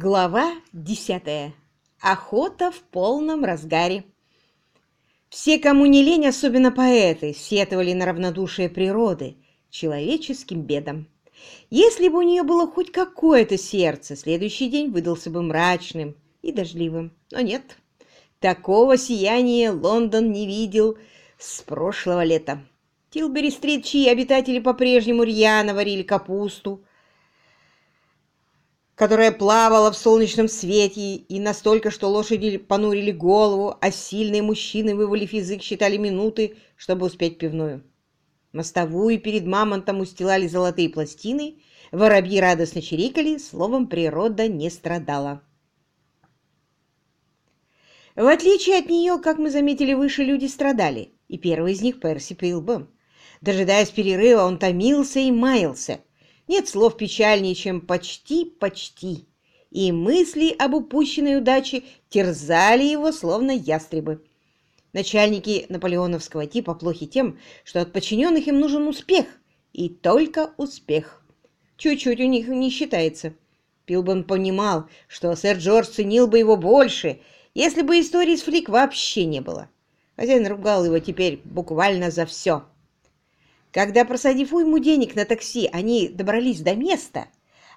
Глава десятая. Охота в полном разгаре. Все, кому не лень, особенно поэты, сетовали на равнодушие природы человеческим бедам. Если бы у нее было хоть какое-то сердце, следующий день выдался бы мрачным и дождливым. Но нет, такого сияния Лондон не видел с прошлого лета. Тилбери-стрит, чьи обитатели по-прежнему рьяно варили капусту, которая плавала в солнечном свете и настолько, что лошади понурили голову, а сильные мужчины, вывалив язык, считали минуты, чтобы успеть пивную. Мостовую перед мамонтом устилали золотые пластины, воробьи радостно чирикали, словом, природа не страдала. В отличие от нее, как мы заметили выше, люди страдали, и первый из них Перси Пилбом. Дожидаясь перерыва, он томился и маялся, нет слов печальнее, чем «почти-почти», и мысли об упущенной удаче терзали его, словно ястребы. Начальники наполеоновского типа плохи тем, что от подчиненных им нужен успех, и только успех. Чуть-чуть у них не считается. Пилбан понимал, что сэр Джордж ценил бы его больше, если бы истории с Флик вообще не было. Хозяин ругал его теперь буквально за все. Когда, просадив уйму денег на такси, они добрались до места,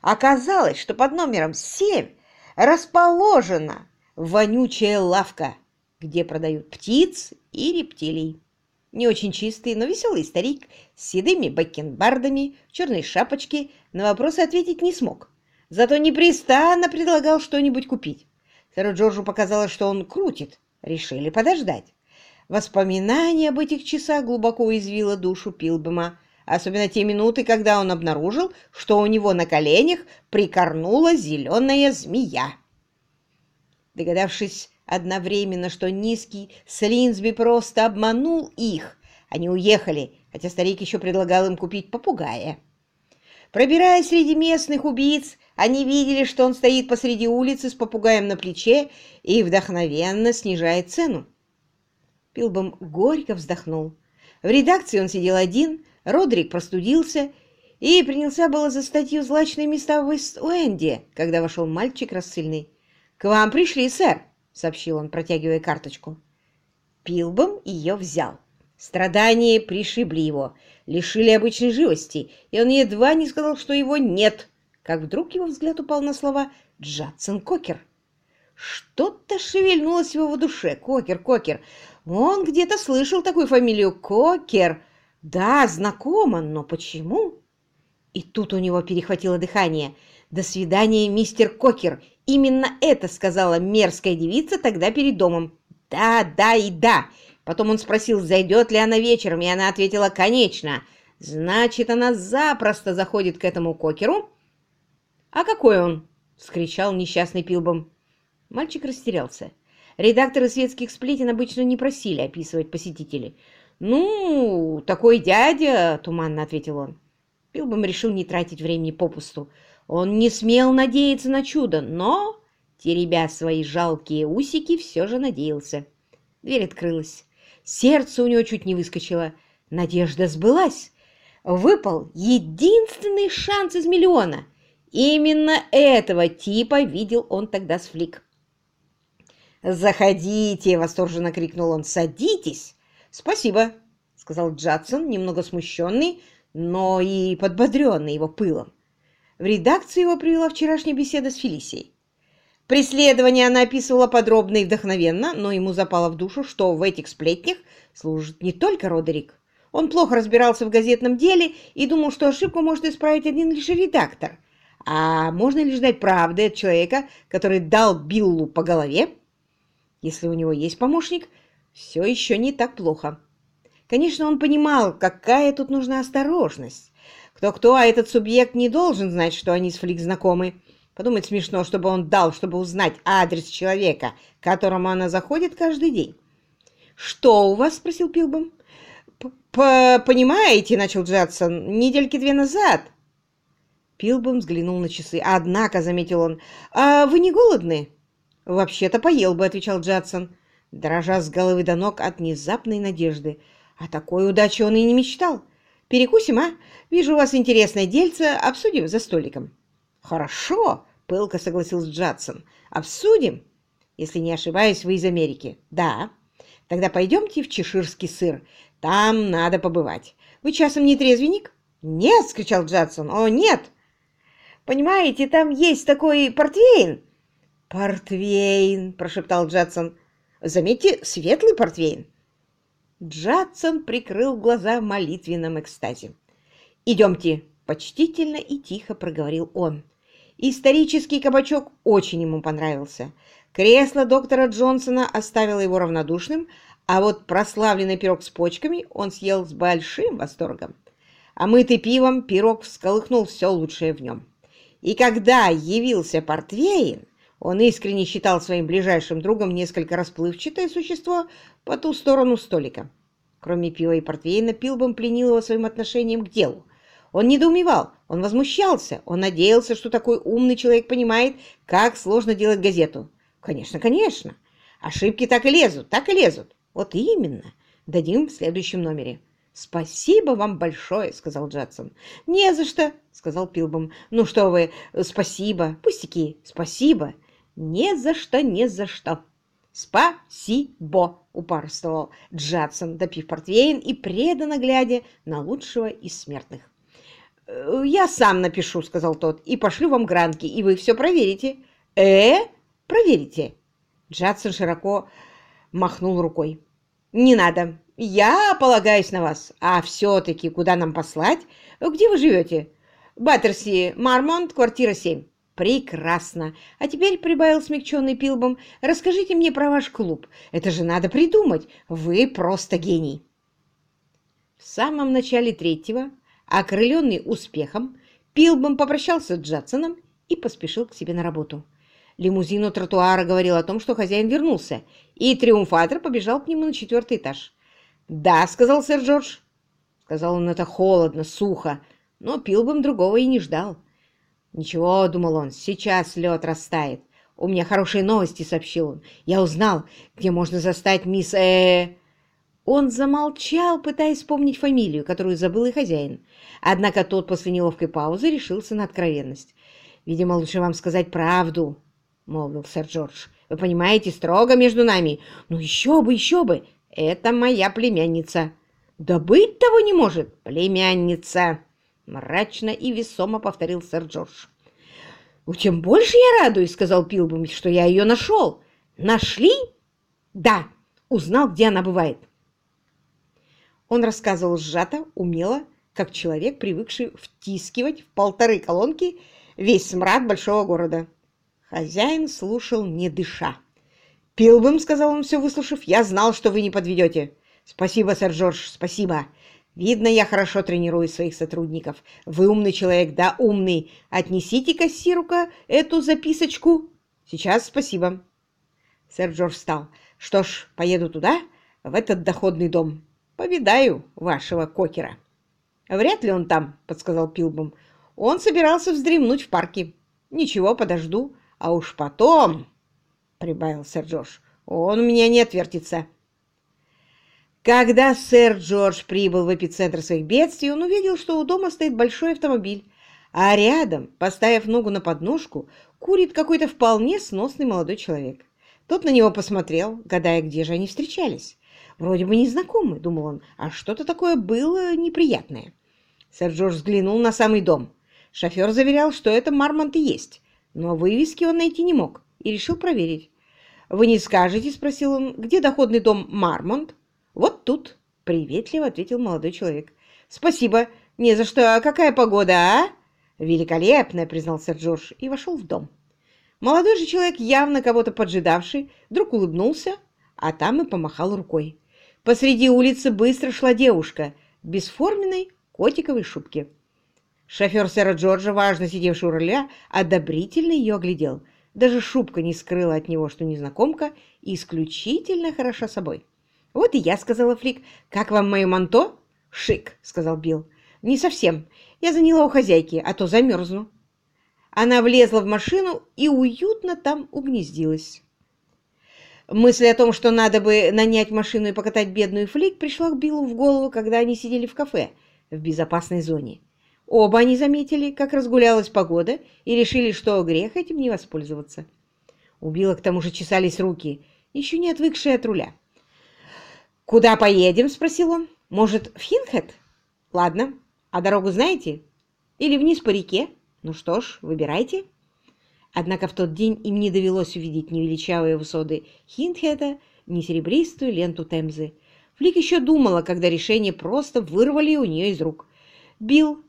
оказалось, что под номером 7 расположена вонючая лавка, где продают птиц и рептилий. Не очень чистый, но веселый старик с седыми бакенбардами черной шапочке на вопросы ответить не смог. Зато непрестанно предлагал что-нибудь купить. Сэру Джорджу показалось, что он крутит. Решили подождать. Воспоминание об этих часах глубоко уязвило душу Пилбема, особенно те минуты, когда он обнаружил, что у него на коленях прикорнула зеленая змея. Догадавшись одновременно, что низкий Слинсби просто обманул их, они уехали, хотя старик еще предлагал им купить попугая. Пробираясь среди местных убийц, они видели, что он стоит посреди улицы с попугаем на плече и вдохновенно снижает цену. Пилбом горько вздохнул. В редакции он сидел один, Родрик простудился и принялся было за статью «Злачные места в Ист-Уэнде», когда вошел мальчик рассыльный. «К вам пришли, сэр», — сообщил он, протягивая карточку. Пилбом ее взял. Страдания пришибли его, лишили обычной живости, и он едва не сказал, что его нет, как вдруг его взгляд упал на слова «Джадсон Кокер». Что-то шевельнулось в его душе. Кокер, Кокер. Он где-то слышал такую фамилию Кокер. Да, знакомо, но почему? И тут у него перехватило дыхание. «До свидания, мистер Кокер!» Именно это сказала мерзкая девица тогда перед домом. «Да, да и да!» Потом он спросил, зайдет ли она вечером, и она ответила «конечно». Значит, она запросто заходит к этому Кокеру. «А какой он?» — вскричал несчастный Пилбом. Мальчик растерялся. Редакторы светских сплетен обычно не просили описывать посетителей. «Ну, такой дядя», — туманно ответил он. Пилбом решил не тратить времени попусту. Он не смел надеяться на чудо, но, теребя свои жалкие усики, все же надеялся. Дверь открылась. Сердце у него чуть не выскочило. Надежда сбылась. Выпал единственный шанс из миллиона. Именно этого типа видел он тогда с Флик. «Заходите!» — восторженно крикнул он. «Садитесь!» «Спасибо!» — сказал Джадсон, немного смущенный, но и подбодренный его пылом. В редакцию его привела вчерашняя беседа с Фелисией. Преследование она описывала подробно и вдохновенно, но ему запало в душу, что в этих сплетнях служит не только Родерик. Он плохо разбирался в газетном деле и думал, что ошибку может исправить один лишь редактор. А можно ли ждать правды от человека, который дал Биллу по голове если у него есть помощник, все еще не так плохо. Конечно, он понимал, какая тут нужна осторожность. Кто-кто, а этот субъект не должен знать, что они с Флик знакомы. Подумать смешно, чтобы он дал, чтобы узнать адрес человека, к которому она заходит каждый день. «Что у вас?» — спросил Пилбом. «Понимаете», — начал Джадсон, — «недельки две назад». Пилбом взглянул на часы. «Однако», — заметил он, — «а вы не голодны?» «Вообще-то поел бы», — отвечал Джадсон, дрожа с головы до ног от внезапной надежды. О такой удаче он и не мечтал. «Перекусим, а? Вижу, у вас интересное дельце, обсудим за столиком». «Хорошо», — пылко согласился Джадсон. «Обсудим? Если не ошибаюсь, вы из Америки». «Да». «Тогда пойдемте в чеширский сыр. Там надо побывать. Вы часом не трезвенник?» «Нет!» — скричал Джадсон. «О, нет!» «Понимаете, там есть такой портвейн!» «Портвейн!» — прошептал Джадсон. «Заметьте, светлый портвейн!» Джадсон прикрыл глаза в молитвенном экстазе. «Идемте!» — почтительно и тихо проговорил он. Исторический кабачок очень ему понравился. Кресло доктора Джонсона оставило его равнодушным, а вот прославленный пирог с почками он съел с большим восторгом. А мытый пивом пирог всколыхнул все лучшее в нем. И когда явился Портвейн, он искренне считал своим ближайшим другом несколько расплывчатое существо по ту сторону столика. Кроме пива и портвейна, Пилбом пленил его своим отношением к делу. Он недоумевал, он возмущался, он надеялся, что такой умный человек понимает, как сложно делать газету. Конечно, конечно. Ошибки так и лезут, так и лезут. Вот именно. Дадим в следующем номере. «Спасибо вам большое», — сказал Джадсон. «Не за что», — сказал Пилбом. «Ну что вы, спасибо. Пустяки, спасибо. Не за что, не за что». «Спасибо», — упорствовал Джадсон, допив портвейн и преданно глядя на лучшего из смертных. «Э, «Я сам напишу», — сказал тот, — «и пошлю вам гранки, и вы все проверите». «Э? Проверите». Джадсон широко махнул рукой. «Не надо. Я полагаюсь на вас. А все-таки куда нам послать? Где вы живете?» «Баттерси, Мармонт, квартира 7». «Прекрасно. А теперь, — прибавил смягченный Пилбом, — расскажите мне про ваш клуб. Это же надо придумать. Вы просто гений». В самом начале третьего Окрыленный успехом, Пилбом попрощался с Джадсоном и поспешил к себе на работу. Лимузин у тротуара говорил о том, что хозяин вернулся, и триумфатор побежал к нему на четвертый этаж. «Да», — сказал сэр Джордж. Сказал он это холодно, сухо, но Пилбом другого и не ждал. «Ничего», — думал он, — «сейчас лед растает. У меня хорошие новости», — сообщил он. «Я узнал, где можно застать мисс э он замолчал, пытаясь вспомнить фамилию, которую забыл и хозяин. Однако тот после неловкой паузы решился на откровенность. «Видимо, лучше вам сказать правду», — молвил сэр Джордж. «Вы понимаете, строго между нами. Ну еще бы, еще бы! Это моя племянница». «Да быть того не может! Племянница!» Мрачно и весомо повторил сэр Джордж. «Ну, тем больше я радуюсь», — сказал Пилбом, — «что я ее нашел». «Нашли?» «Да, узнал, где она бывает». Он рассказывал сжато, умело, как человек, привыкший втискивать в полторы колонки весь смрад большого города. Хозяин слушал, не дыша. «Пилбым», — сказал он, все выслушав, — «я знал, что вы не подведете». «Спасибо, сэр Джордж, спасибо. Видно, я хорошо тренирую своих сотрудников. Вы умный человек, да, умный. Отнесите кассиру-ка эту записочку. Сейчас спасибо». Сэр Джордж встал. «Что ж, поеду туда, в этот доходный дом повидаю вашего кокера». «Вряд ли он там», — подсказал Пилбом. «Он собирался вздремнуть в парке. Ничего, подожду. А уж потом...» — прибавил сэр Джордж. «Он у меня не отвертится». Когда сэр Джордж прибыл в эпицентр своих бедствий, он увидел, что у дома стоит большой автомобиль, а рядом, поставив ногу на подножку, курит какой-то вполне сносный молодой человек. Тот на него посмотрел, гадая, где же они встречались. Вроде бы незнакомый, думал он, а что-то такое было неприятное. Сэр Джордж взглянул на самый дом. Шофер заверял, что это Мармонт и есть, но вывески он найти не мог и решил проверить. «Вы не скажете?» — спросил он. «Где доходный дом Мармонт?» «Вот тут», — приветливо ответил молодой человек. «Спасибо. Не за что. А какая погода, а?» «Великолепная», — признал сэр Джордж и вошел в дом. Молодой же человек, явно кого-то поджидавший, вдруг улыбнулся, а там и помахал рукой. Посреди улицы быстро шла девушка в бесформенной котиковой шубке. Шофер сэра Джорджа, важно сидевший у руля, одобрительно ее оглядел. Даже шубка не скрыла от него, что незнакомка исключительно хороша собой. «Вот и я», — сказала Флик. «Как вам мое манто?» «Шик», — сказал Билл. «Не совсем. Я заняла у хозяйки, а то замерзну». Она влезла в машину и уютно там угнездилась. Мысль о том, что надо бы нанять машину и покатать бедную флик, пришла к Биллу в голову, когда они сидели в кафе в безопасной зоне. Оба они заметили, как разгулялась погода, и решили, что грех этим не воспользоваться. У Билла к тому же чесались руки, еще не отвыкшие от руля. «Куда поедем?» — спросил он. «Может, в Хинхед?» «Ладно. А дорогу знаете? Или вниз по реке? Ну что ж, выбирайте». Однако в тот день им не довелось увидеть ни величавые высоты Хинхеда, ни серебристую ленту Темзы. Флик еще думала, когда решение просто вырвали у нее из рук. Билл,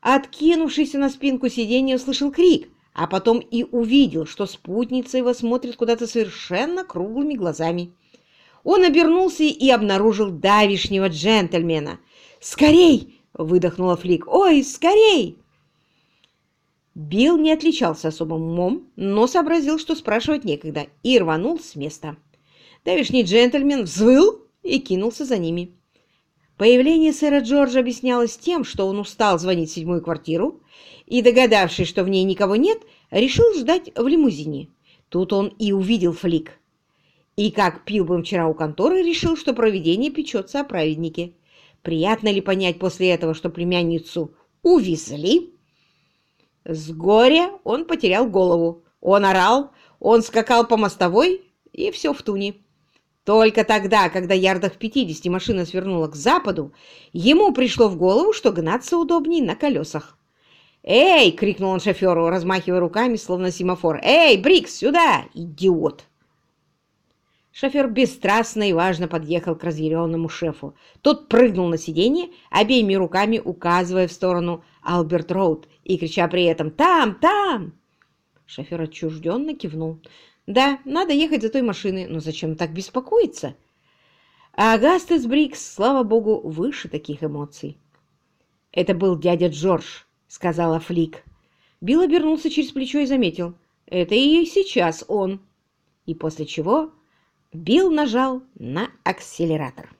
откинувшийся на спинку сиденья, услышал крик, а потом и увидел, что спутница его смотрит куда-то совершенно круглыми глазами. Он обернулся и обнаружил давишнего джентльмена. «Скорей!» — выдохнула Флик. «Ой, скорей!» Билл не отличался особым умом, но сообразил, что спрашивать некогда, и рванул с места. Давишний джентльмен взвыл и кинулся за ними. Появление сэра Джорджа объяснялось тем, что он устал звонить в седьмую квартиру и, догадавшись, что в ней никого нет, решил ждать в лимузине. Тут он и увидел Флик. И, как пил бы вчера у конторы, решил, что провидение печется о праведнике. Приятно ли понять после этого, что племянницу увезли? С горя он потерял голову. Он орал, он скакал по мостовой, и все в туне. Только тогда, когда ярдах в пятидесяти машина свернула к западу, ему пришло в голову, что гнаться удобней на колесах. «Эй!» — крикнул он шоферу, размахивая руками, словно семафор. «Эй, Брикс, сюда, идиот!» Шофер бесстрастно и важно подъехал к разъяренному шефу. Тот прыгнул на сиденье, обеими руками указывая в сторону Алберт-Роуд и крича при этом «Там! Там!». Шофер отчужденно кивнул. «Да, надо ехать за той машиной, но зачем так беспокоиться?» А Агастес Брикс, слава богу, выше таких эмоций. «Это был дядя Джордж», — сказала Флик. Билл обернулся через плечо и заметил. «Это и сейчас он». И после чего Билл нажал на акселератор.